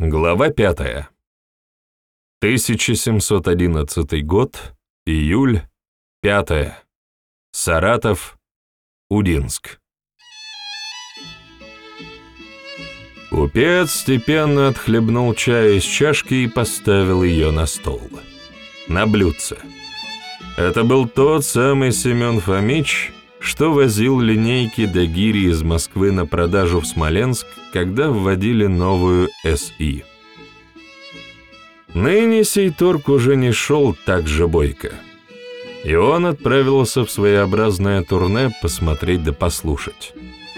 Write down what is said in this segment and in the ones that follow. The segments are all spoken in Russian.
Глава 5. 1711 год, июль, 5. Саратов, Удинск. Купец степенно отхлебнул чая из чашки и поставил ее на стол. На блюдце. Это был тот самый Семен Фомич, что возил линейки до гири из Москвы на продажу в Смоленск, когда вводили новую СИ. Ныне сей торг уже не шел так же бойко. И он отправился в своеобразное турне посмотреть да послушать.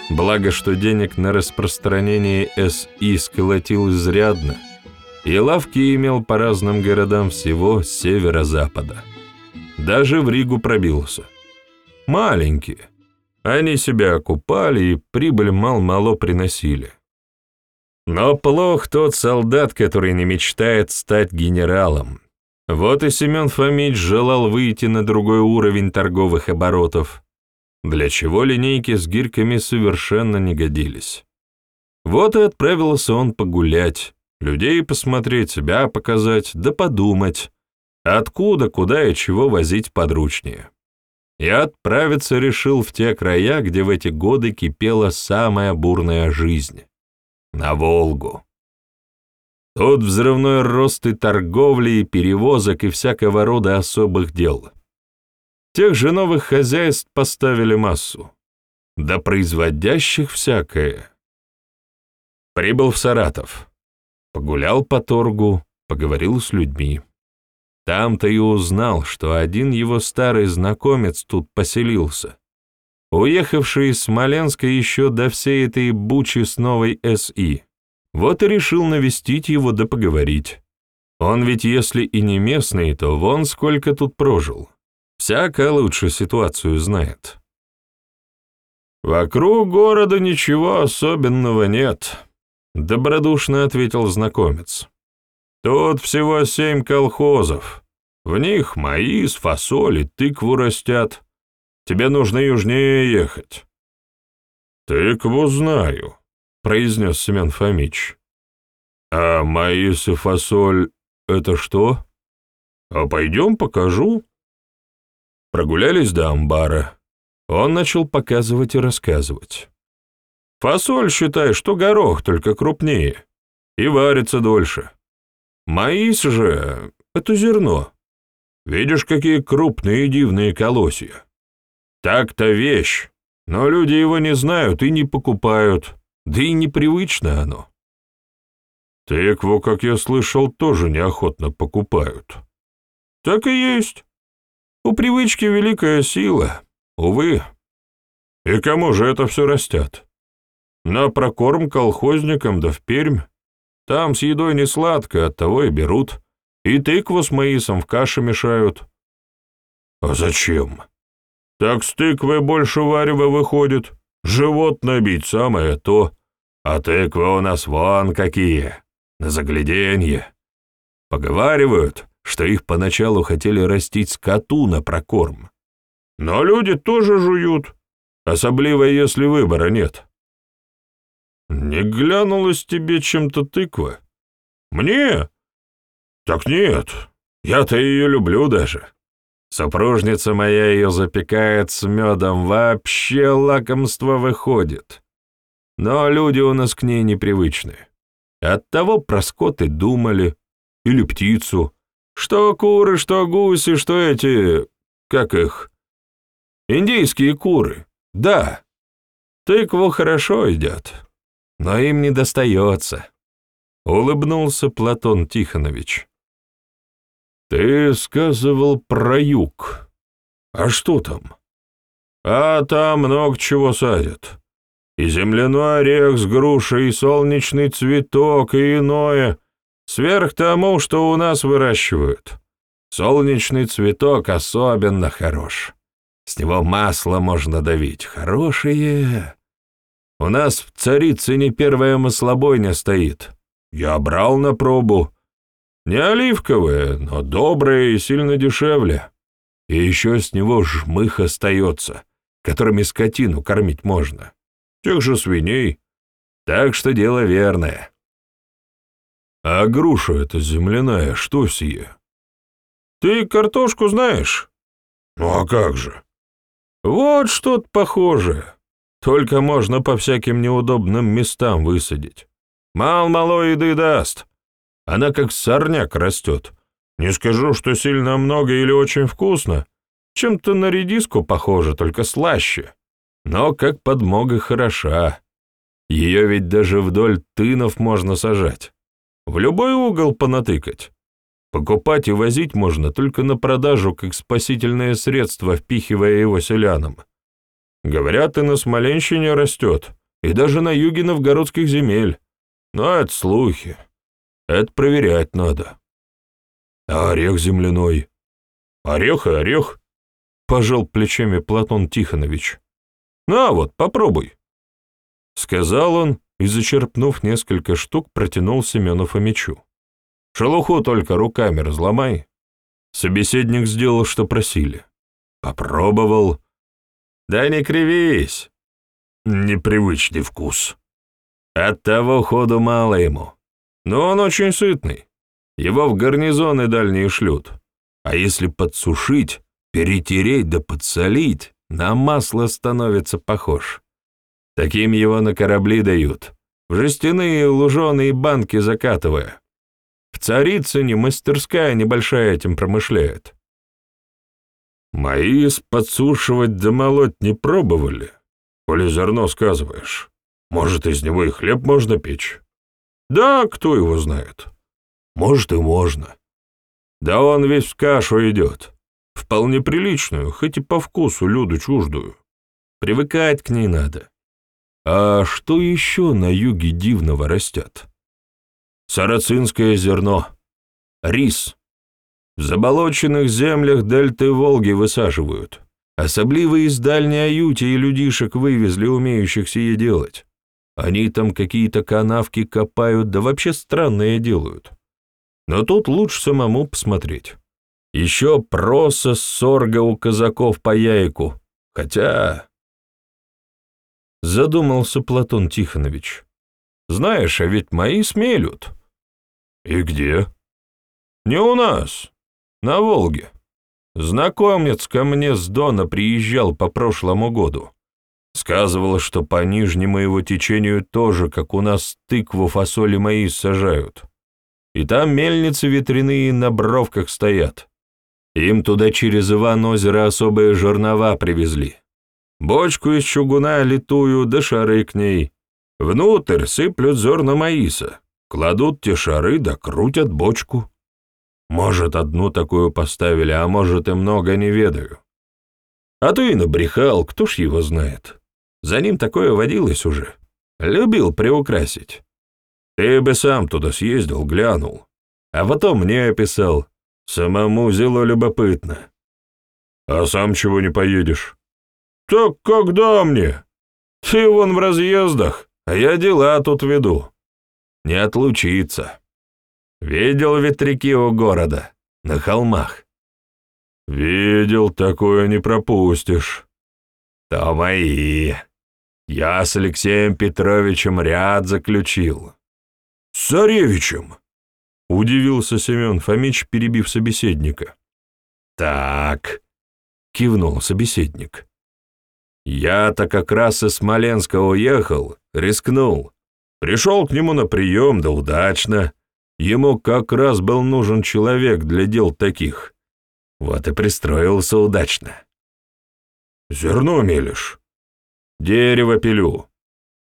Благо, что денег на распространение СИ сколотил изрядно, и лавки имел по разным городам всего северо-запада. Даже в Ригу пробился – Маленькие. Они себя окупали и прибыль мал-мало приносили. Но плох тот солдат, который не мечтает стать генералом. Вот и Семен Фомич желал выйти на другой уровень торговых оборотов, для чего линейки с гирками совершенно не годились. Вот и отправился он погулять, людей посмотреть, себя показать, да подумать, откуда, куда и чего возить подручнее и отправиться решил в те края, где в эти годы кипела самая бурная жизнь — на Волгу. Тут взрывной рост и торговли, и перевозок, и всякого рода особых дел. Тех же новых хозяйств поставили массу, да производящих всякое. Прибыл в Саратов, погулял по торгу, поговорил с людьми. Там-то и узнал, что один его старый знакомец тут поселился, уехавший из Смоленска еще до всей этой бучи с новой СИ. Вот и решил навестить его да поговорить. Он ведь если и не местный, то вон сколько тут прожил. Всяко лучше ситуацию знает. «Вокруг города ничего особенного нет», — добродушно ответил знакомец. Тут всего семь колхозов. В них маис, фасоль и тыкву растят. Тебе нужно южнее ехать». «Тыкву знаю», — произнес Семен Фомич. «А маис и фасоль — это что? А пойдем покажу». Прогулялись до амбара. Он начал показывать и рассказывать. «Фасоль, считай, что горох, только крупнее, и варится дольше. Маис же — это зерно. Видишь, какие крупные и дивные колосья. Так-то вещь, но люди его не знают и не покупают, да и непривычно оно. Тыкву, как я слышал, тоже неохотно покупают. Так и есть. У привычки великая сила, увы. И кому же это все растят? На прокорм колхозникам да в Пермь? Там с едой не сладко, оттого и берут. И тыкву с маисом в каше мешают. А зачем? Так с тыквы больше варева выходит. Живот набить самое то. А тыквы у нас вон какие, на загляденье. Поговаривают, что их поначалу хотели растить скоту на прокорм. Но люди тоже жуют, особливо если выбора нет. «Не глянулась тебе чем-то тыква?» «Мне? Так нет, я-то ее люблю даже. Супружница моя ее запекает с медом, вообще лакомство выходит. Но люди у нас к ней непривычны. Оттого про скот и думали, или птицу. Что куры, что гуси, что эти... как их? Индийские куры, да. Тыкву хорошо едят, но им не достается», — улыбнулся Платон Тихонович. «Ты сказывал про юг. А что там?» «А там много чего садят. И земляной орех с грушей, и солнечный цветок, и иное, сверх тому, что у нас выращивают. Солнечный цветок особенно хорош. С него масло можно давить. Хорошие. У нас в царице не первая маслобойня стоит. Я брал на пробу. Не оливковое, но доброе и сильно дешевле. И еще с него жмых остается, которыми скотину кормить можно. Тех же свиней. Так что дело верное. А груша эта земляная, что сие? Ты картошку знаешь? Ну а как же? Вот что-то похожее. Только можно по всяким неудобным местам высадить. Мал-мало еды даст. Она как сорняк растет. Не скажу, что сильно много или очень вкусно. Чем-то на редиску похоже, только слаще. Но как подмога хороша. Ее ведь даже вдоль тынов можно сажать. В любой угол понатыкать. Покупать и возить можно только на продажу, как спасительное средство, впихивая его селянам. Говорят, и на Смоленщине растет, и даже на юге новгородских земель. Но это слухи. Это проверять надо. А орех земляной? Орех и орех, пожал плечами Платон Тихонович. На вот, попробуй. Сказал он и, зачерпнув несколько штук, протянул Семену Фомичу. «Шелуху только руками разломай». Собеседник сделал, что просили. Попробовал. «Да не кривись!» «Непривычный вкус». От того ходу мало ему. Но он очень сытный. Его в гарнизоны дальние шлют. А если подсушить, перетереть да подсолить, на масло становится похож. Таким его на корабли дают, в жестяные луженые банки закатывая. В Царицыне мастерская небольшая этим промышляет. Маис подсушивать да молоть не пробовали, коли зерно сказываешь. Может, из него и хлеб можно печь? Да, кто его знает. Может, и можно. Да он весь в кашу идет. Вполне приличную, хоть и по вкусу люду чуждую. Привыкать к ней надо. А что еще на юге дивного растет? Сарацинское зерно, рис. В заболоченных землях дельты Волги высаживают. Особливо из Дальней Аюти и людишек вывезли, умеющих сие делать. Они там какие-то канавки копают, да вообще странное делают. Но тут лучше самому посмотреть. Еще проса сорга у казаков по яйку. Хотя... Задумался Платон Тихонович. Знаешь, а ведь мои смелют. И где? Не у нас, на Волге. Знакомец ко мне с Дона приезжал по прошлому году. Сказывал, что по нижнему его течению тоже, как у нас, тыкву, фасоли мои сажают. И там мельницы ветряные на бровках стоят. Им туда через Иван-озеро особые жернова привезли. Бочку из чугуна литую, да шары к ней. Внутрь сыплют зерна маиса, кладут те шары да крутят бочку. Может, одну такую поставили, а может, и много не ведаю. А то и набрехал, кто ж его знает. За ним такое водилось уже. Любил приукрасить. Ты бы сам туда съездил, глянул. А потом мне описал. Самому зело любопытно. А сам чего не поедешь? «Так когда мне? Ты вон в разъездах, а я дела тут веду. Не отлучиться. Видел ветряки у города, на холмах?» «Видел, такое не пропустишь». «То мои. Я с Алексеем Петровичем ряд заключил». «С царевичем?» — удивился Семен Фомич, перебив собеседника. «Так», — кивнул собеседник. Я-то как раз из Смоленска уехал, рискнул. Пришел к нему на прием, да удачно. Ему как раз был нужен человек для дел таких. Вот и пристроился удачно. Зерно мелешь? Дерево пилю.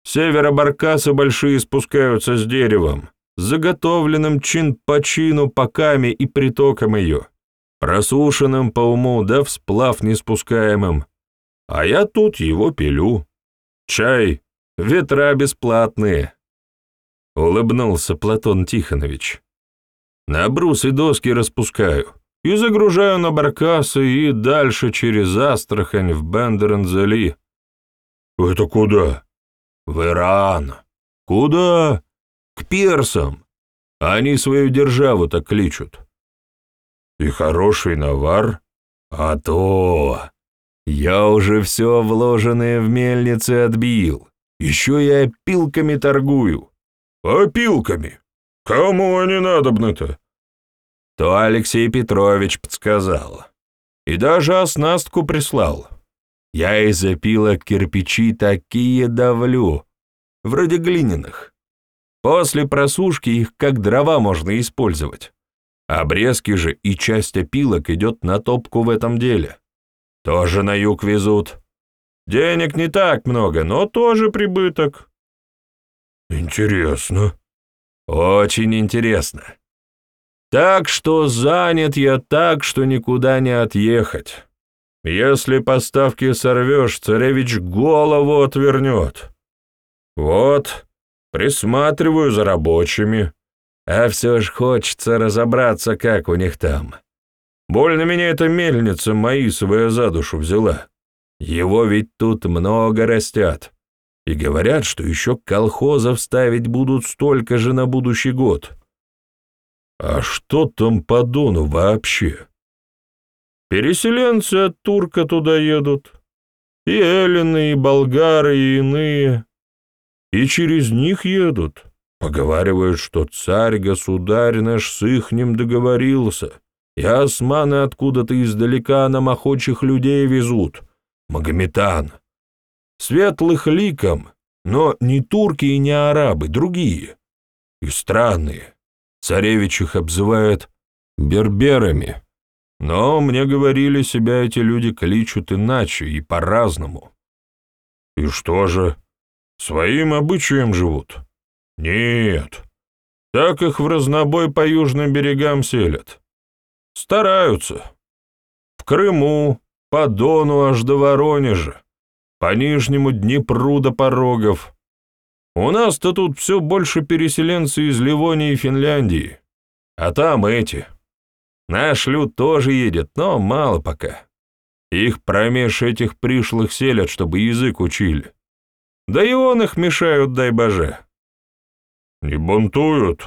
Северо-баркасы большие спускаются с деревом, заготовленным чин по чину поками и притоком ее, просушенным по уму да всплав неспускаемым, а я тут его пилю. Чай, ветра бесплатные. Улыбнулся Платон Тихонович. На брус и доски распускаю и загружаю на баркасы и дальше через Астрахань в Бендерензели. Это куда? В Иран. Куда? К персам. Они свою державу так кличут. И хороший навар? А то! Я уже все вложенное в мельницы отбил. Еще и опилками торгую. Опилками? Кому они надобны-то? То Алексей Петрович подсказал. И даже оснастку прислал. Я из опилок кирпичи такие давлю, вроде глиняных. После просушки их как дрова можно использовать. Обрезки же и часть опилок идет на топку в этом деле. Тоже на юг везут. Денег не так много, но тоже прибыток. Интересно. Очень интересно. Так что занят я так, что никуда не отъехать. Если поставки сорвешь, царевич голову отвернет. Вот, присматриваю за рабочими. А все ж хочется разобраться, как у них там. Больно меня эта мельница Маисовая за душу взяла. Его ведь тут много растят. И говорят, что еще колхозов ставить будут столько же на будущий год. А что там по Дону вообще? Переселенцы от Турка туда едут. И эллины, и болгары, и иные. И через них едут. Поговаривают, что царь-государь наш с ихним договорился, и османы откуда-то издалека нам охочих людей везут. Магометан. Светлых ликом, но не турки и не арабы, другие. И странные. Царевич их обзывает берберами. Но мне говорили, себя эти люди кличут иначе и по-разному. И что же, своим обычаем живут? Нет, так их в разнобой по южным берегам селят. Стараются. В Крыму, по Дону аж до Воронежа, по Нижнему Днепру до Порогов. У нас-то тут все больше переселенцы из Ливонии и Финляндии. А там эти. Наш люд тоже едет, но мало пока. Их промеж этих пришлых селят, чтобы язык учили. Да и он их мешают, дай боже. «Не бунтуют?»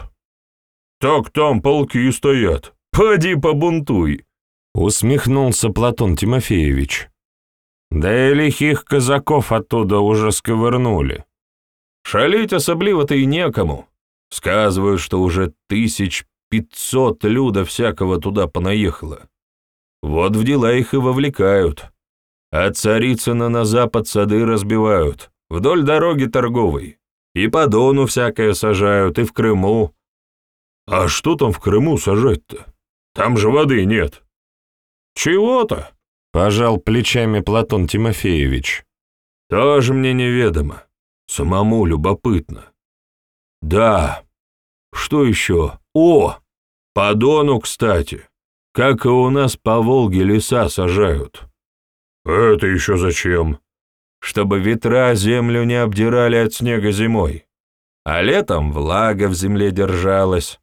«Так там полки стоят. Поди побунтуй!» Усмехнулся Платон Тимофеевич. «Да и лихих казаков оттуда уже сковырнули. Шалить особливо-то и некому. Сказывают, что уже тысяч пятьсот люда всякого туда понаехало. Вот в дела их и вовлекают. А Царицына на запад сады разбивают, вдоль дороги торговой. И по Дону всякое сажают, и в Крыму. А что там в Крыму сажать-то? Там же воды нет. Чего-то, пожал плечами Платон Тимофеевич. Тоже мне неведомо. Самому любопытно. Да. Что еще? О! По Дону, кстати. Как и у нас по Волге леса сажают. Это еще зачем? чтобы ветра землю не обдирали от снега зимой, а летом влага в земле держалась.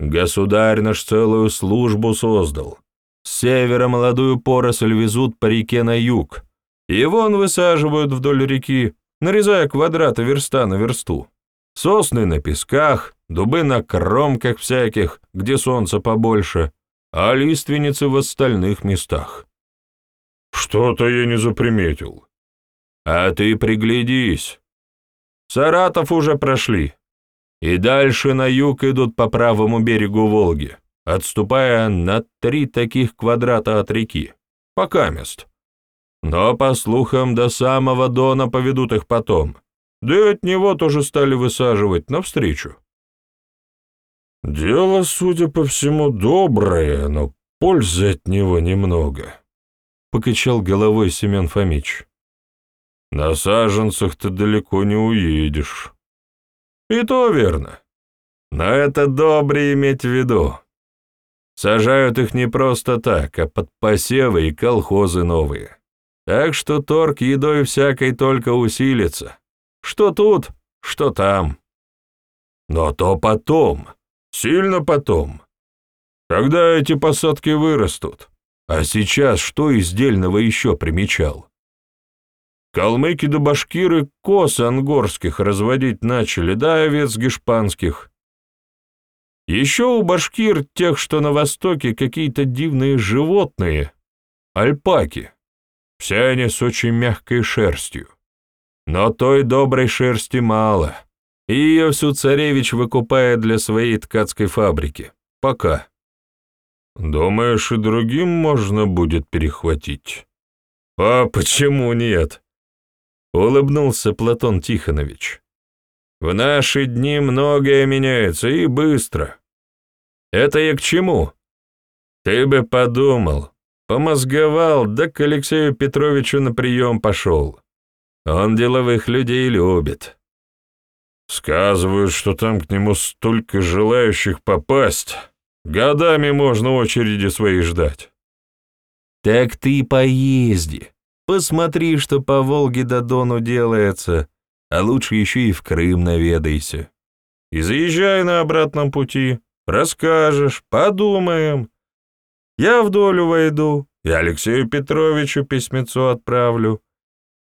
Государь наш целую службу создал. С севера молодую поросль везут по реке на юг, и вон высаживают вдоль реки, нарезая квадраты верста на версту. Сосны на песках, дубы на кромках всяких, где солнце побольше, а лиственницы в остальных местах. Что-то я не заприметил. А ты приглядись. Саратов уже прошли. И дальше на юг идут по правому берегу Волги, отступая на три таких квадрата от реки. Пока мест. Но, по слухам, до самого Дона поведут их потом. Да и от него тоже стали высаживать навстречу. Дело, судя по всему, доброе, но пользы от него немного, — покачал головой Семен Фомич. На саженцах ты далеко не уедешь. И то верно. Но это добре иметь в виду. Сажают их не просто так, а под посевы и колхозы новые. Так что торг едой всякой только усилится. Что тут, что там. Но то потом, сильно потом. Когда эти посадки вырастут. А сейчас что из дельного еще примечал? Калмыки да башкиры косы ангорских разводить начали, да овец гешпанских. Еще у башкир, тех, что на востоке, какие-то дивные животные, альпаки. Все они с очень мягкой шерстью. Но той доброй шерсти мало. и ее всю царевич выкупает для своей ткацкой фабрики. Пока. Думаешь, и другим можно будет перехватить? А почему нет? Улыбнулся Платон Тихонович. В наши дни многое меняется, и быстро. Это я к чему? Ты бы подумал, помозговал, да к Алексею Петровичу на прием пошел. Он деловых людей любит. Сказывают, что там к нему столько желающих попасть. Годами можно очереди свои ждать. Так ты поезди. Посмотри, что по Волге до Дону делается, а лучше еще и в Крым наведайся. И заезжай на обратном пути, расскажешь, подумаем. Я в долю войду, и Алексею Петровичу письмецо отправлю.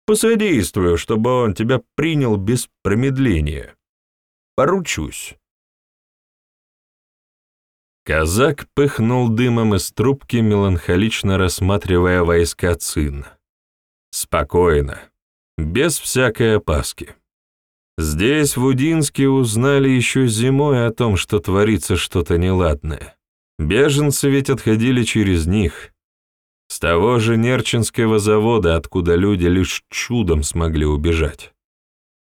Посодействую, чтобы он тебя принял без промедления. Поручусь. Казак пыхнул дымом из трубки, меланхолично рассматривая войска Цин. Спокойно, без всякой опаски. Здесь, в Удинске, узнали еще зимой о том, что творится что-то неладное. Беженцы ведь отходили через них. С того же Нерчинского завода, откуда люди лишь чудом смогли убежать.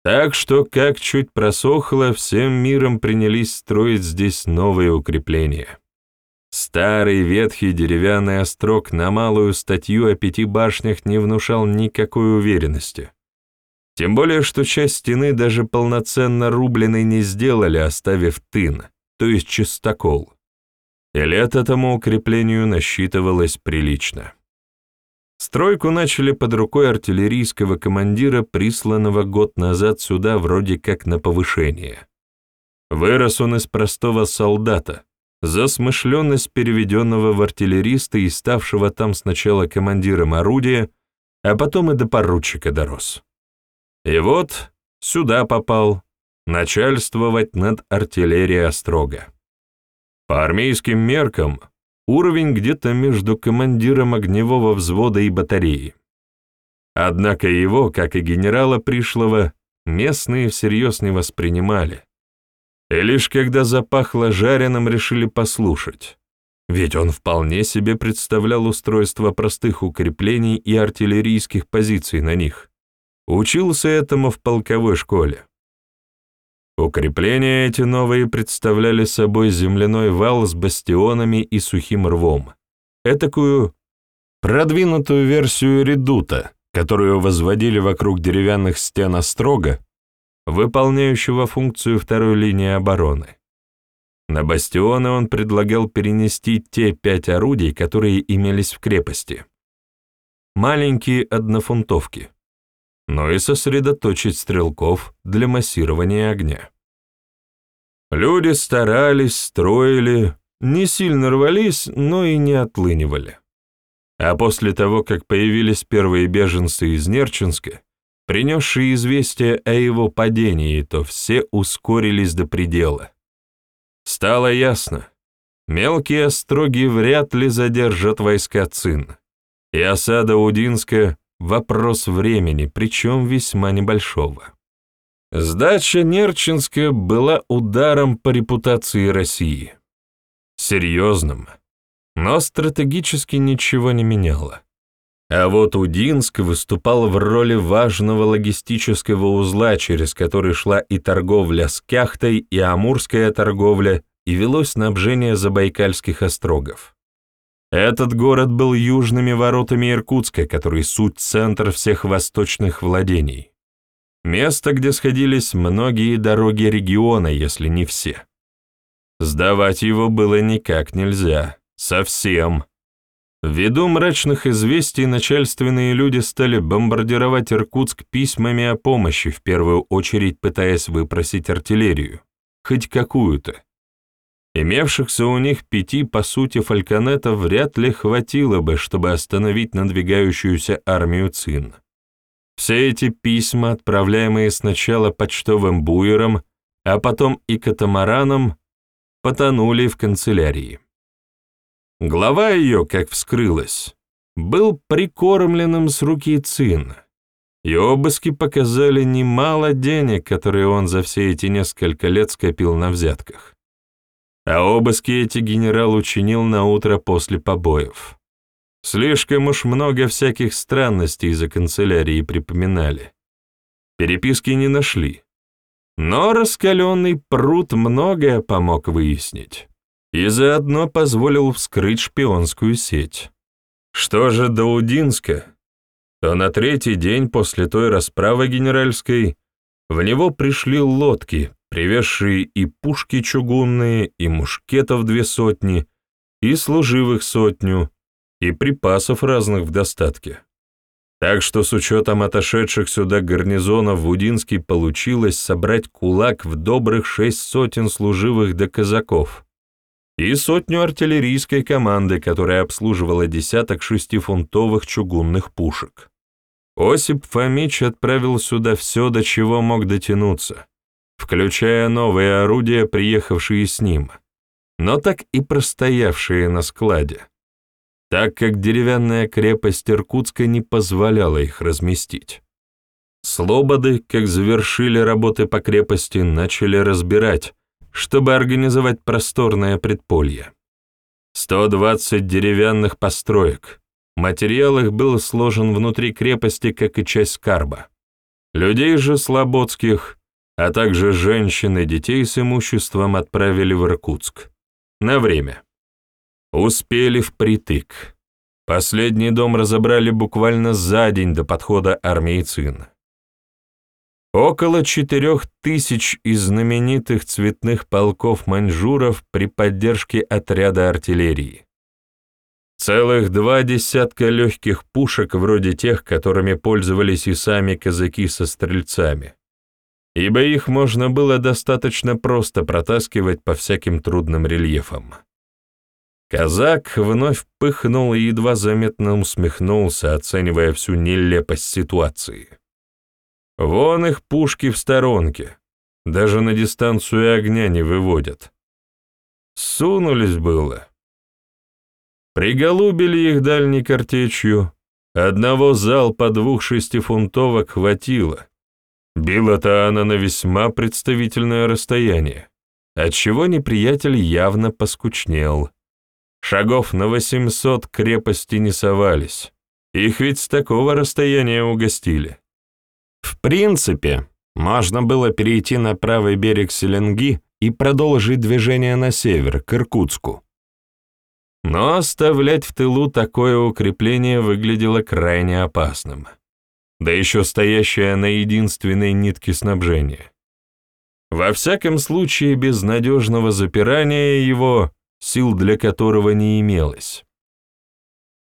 Так что, как чуть просохло, всем миром принялись строить здесь новые укрепления. Старый ветхий деревянный острог на малую статью о пяти башнях не внушал никакой уверенности. Тем более, что часть стены даже полноценно рубленной не сделали, оставив тын, то есть чистокол. И лет этому укреплению насчитывалось прилично. Стройку начали под рукой артиллерийского командира, присланного год назад сюда вроде как на повышение. Вырос он из простого солдата, за смышленность переведенного в артиллериста и ставшего там сначала командиром орудия, а потом и до поручика дорос. И вот сюда попал, начальствовать над артиллерией Острога. По армейским меркам Уровень где-то между командиром огневого взвода и батареи. Однако его, как и генерала Пришлого, местные всерьез не воспринимали. И лишь когда запахло жареным, решили послушать. Ведь он вполне себе представлял устройство простых укреплений и артиллерийских позиций на них. Учился этому в полковой школе. Укрепления эти новые представляли собой земляной вал с бастионами и сухим рвом. Этакую продвинутую версию редута, которую возводили вокруг деревянных стен острога, выполняющего функцию второй линии обороны. На бастионы он предлагал перенести те пять орудий, которые имелись в крепости. Маленькие однофунтовки но и сосредоточить стрелков для массирования огня. Люди старались, строили, не сильно рвались, но и не отлынивали. А после того, как появились первые беженцы из Нерчинска, принесшие известие о его падении, то все ускорились до предела. Стало ясно, мелкие остроги вряд ли задержат войска Цин, и осада Удинска Вопрос времени, причем весьма небольшого. Сдача Нерчинска была ударом по репутации России. Серьезным, но стратегически ничего не меняло. А вот Удинск выступал в роли важного логистического узла, через который шла и торговля с Кяхтой, и амурская торговля, и велось снабжение Забайкальских острогов. Этот город был южными воротами Иркутска, который суть центр всех восточных владений. Место, где сходились многие дороги региона, если не все. Сдавать его было никак нельзя. Совсем. Ввиду мрачных известий начальственные люди стали бомбардировать Иркутск письмами о помощи, в первую очередь пытаясь выпросить артиллерию. Хоть какую-то. Имевшихся у них пяти, по сути, фальконетов вряд ли хватило бы, чтобы остановить надвигающуюся армию Цин. Все эти письма, отправляемые сначала почтовым буером, а потом и катамараном, потонули в канцелярии. Глава ее, как вскрылась, был прикормленным с руки Цин, и обыски показали немало денег, которые он за все эти несколько лет скопил на взятках. А обыски эти генерал учинил на утро после побоев. Слишком уж много всяких странностей за канцелярией припоминали. Переписки не нашли. Но раскаленный пруд многое помог выяснить. И заодно позволил вскрыть шпионскую сеть. Что же до Удинска, то на третий день после той расправы генеральской в него пришли лодки, привезшие и пушки чугунные, и мушкетов две сотни, и служивых сотню, и припасов разных в достатке. Так что с учетом отошедших сюда гарнизонов в Удинске получилось собрать кулак в добрых шесть сотен служивых до казаков и сотню артиллерийской команды, которая обслуживала десяток шестифунтовых чугунных пушек. Осип Фомич отправил сюда все, до чего мог дотянуться, включая новые орудия, приехавшие с ним, но так и простоявшие на складе так как деревянная крепость Иркутска не позволяла их разместить. Слободы, как завершили работы по крепости, начали разбирать, чтобы организовать просторное предполье. 120 деревянных построек. Материал их был сложен внутри крепости, как и часть скарба. Людей же слободских, а также женщин и детей с имуществом отправили в Иркутск. На время. Успели впритык. Последний дом разобрали буквально за день до подхода армии ЦИН. Около четырех тысяч из знаменитых цветных полков маньчжуров при поддержке отряда артиллерии. Целых два десятка легких пушек, вроде тех, которыми пользовались и сами казаки со стрельцами, ибо их можно было достаточно просто протаскивать по всяким трудным рельефам. Казак вновь пыхнул и едва заметно усмехнулся, оценивая всю нелепость ситуации. Вон их пушки в сторонке, даже на дистанцию огня не выводят. Сунулись было. Приголубили их дальней картечью, одного залпа двух шестифунтовок хватило. Била-то она на весьма представительное расстояние, отчего неприятель явно поскучнел. Шагов на восемьсот крепости не совались. Их ведь с такого расстояния угостили. В принципе, можно было перейти на правый берег Селенги и продолжить движение на север, к Иркутску. Но оставлять в тылу такое укрепление выглядело крайне опасным. Да еще стоящее на единственной нитке снабжения. Во всяком случае, без надежного запирания его сил для которого не имелось.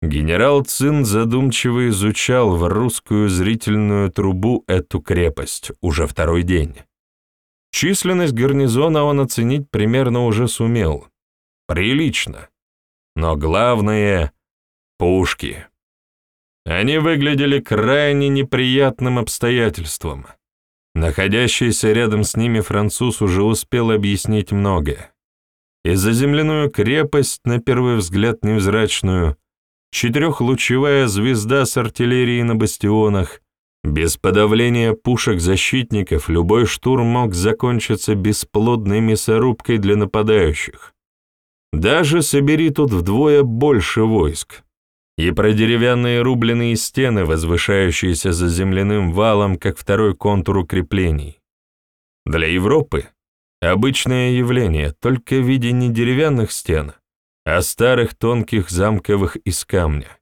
Генерал Цин задумчиво изучал в русскую зрительную трубу эту крепость уже второй день. Численность гарнизона он оценить примерно уже сумел. Прилично. Но главное — пушки. Они выглядели крайне неприятным обстоятельством. Находящийся рядом с ними француз уже успел объяснить многое и за земляную крепость, на первый взгляд невзрачную, четырехлучевая звезда с артиллерией на бастионах, без подавления пушек защитников любой штурм мог закончиться бесплодной мясорубкой для нападающих. Даже собери тут вдвое больше войск. И про деревянные рубленые стены, возвышающиеся за земляным валом, как второй контур укреплений. Для Европы Обычное явление, только в виде не деревянных стен, а старых тонких замковых из камня.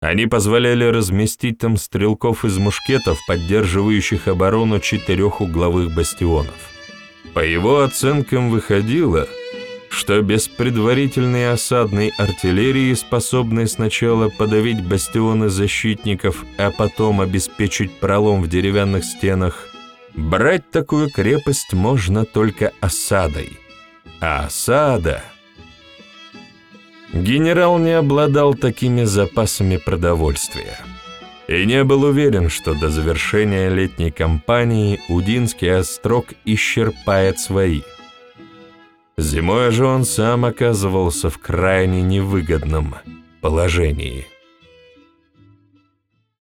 Они позволяли разместить там стрелков из мушкетов, поддерживающих оборону четырех угловых бастионов. По его оценкам выходило, что без предварительной осадной артиллерии, способной сначала подавить бастионы защитников, а потом обеспечить пролом в деревянных стенах, Брать такую крепость можно только осадой. А осада... Генерал не обладал такими запасами продовольствия и не был уверен, что до завершения летней кампании Удинский острог исчерпает свои. Зимой же он сам оказывался в крайне невыгодном положении.